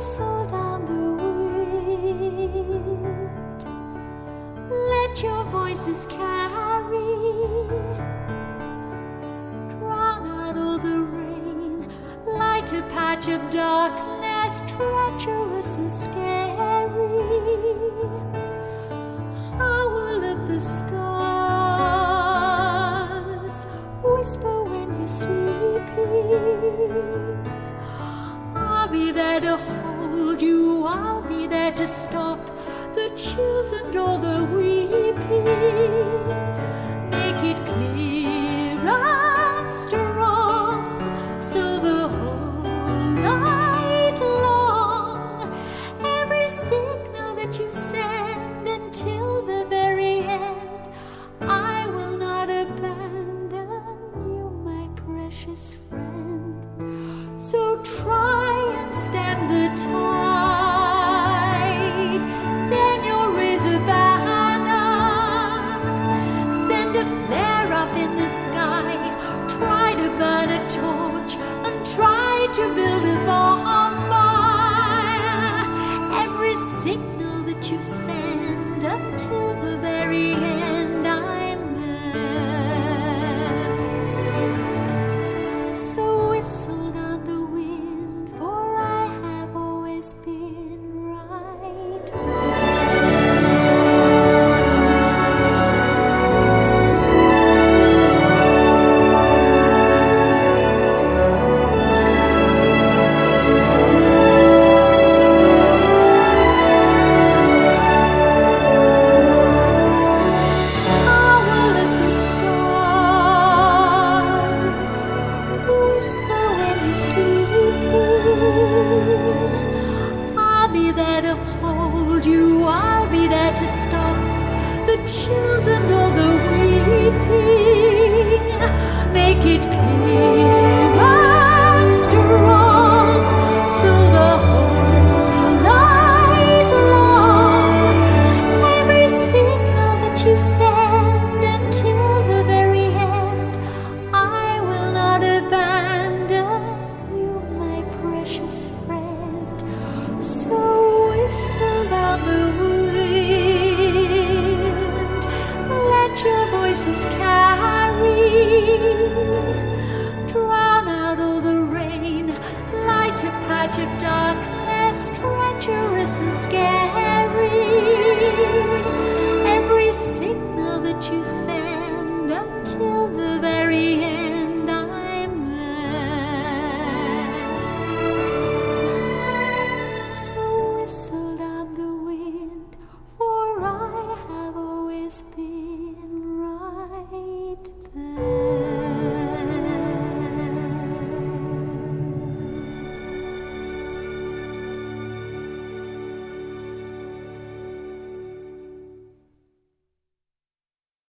whistle down the wind. Let your voices carry, drown out all the rain, light a patch of darkness, treacherous and scary. Howl at the stars, whisper when you're sleeping. I'll be there to be there to stop the chills and all the weeping. Make it clear and strong so the whole night long every signal that you send. the chills and all the weeping. Make it patch of darkness, treacherous and scary.